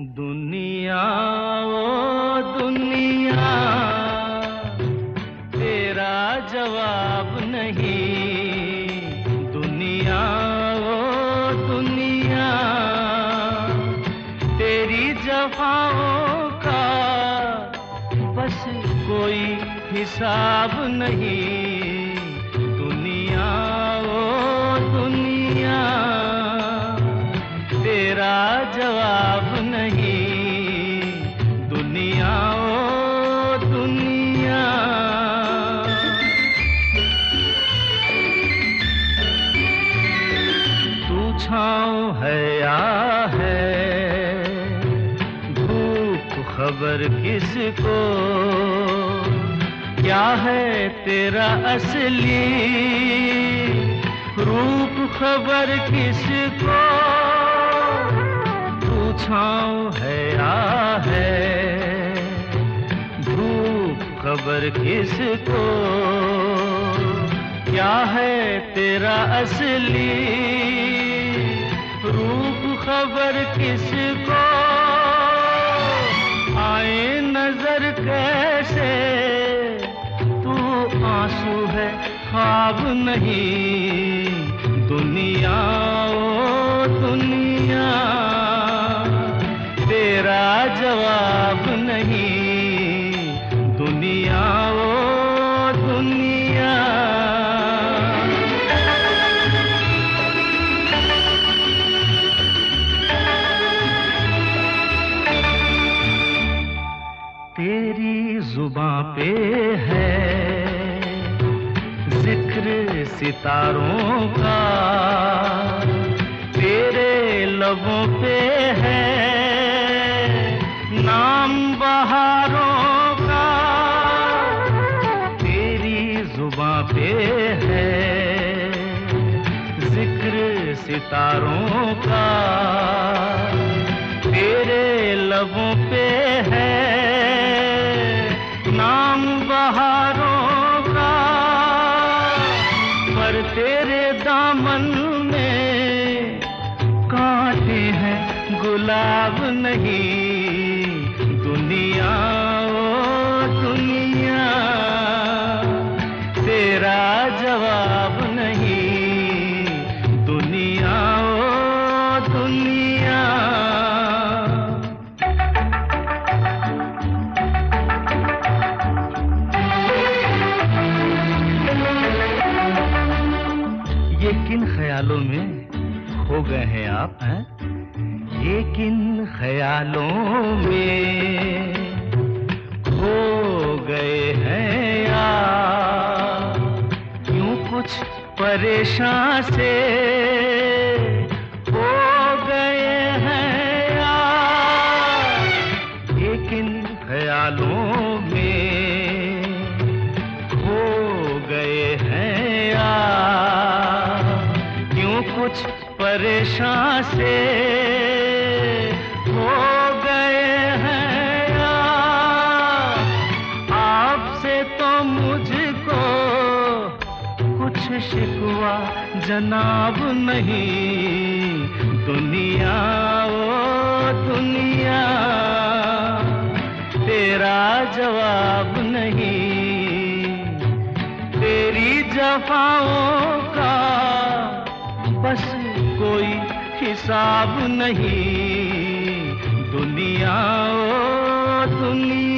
दुनिया, ओ दुनिया, तेरा जवाब नहीं। दुनिया, ओ दुनिया, तेरी जफाओं का बस कोई हिसाब नहीं। दुनिया छाँव है, या है? धूप खबर किसको? क्या है तेरा असली? रूप खबर किसको? छाँव है, या है? धूप खबर किसको? क्या है तेरा असली? खबर किसको? आए नज़र कैसे? तू आँसू है, ख्वाब नहीं। दुनिया, ओ दुनिया, तेरा जवाब नहीं। दुनिया पे है। ज़िक्र सितारों का तेरे लबों पे है। नाम बहारों का तेरी जुबा पे है। ज़िक्र सितारों का तेरे लबों पे है। दामन में कांटे हैं गुलाब नहीं दुनिया खो गए हैं आप, हैं? ये किन ख्यालों में खो गए हैं आप। क्यों कुछ परेशान से परेशान से हो गए हैं आपसे तो मुझको कुछ शिकवा जनाब नहीं। दुनिया, ओ दुनिया, तेरा जवाब नहीं। तेरी जफाओं का बस कोई हिसाब नहीं। दुनिया ओ दुनिया।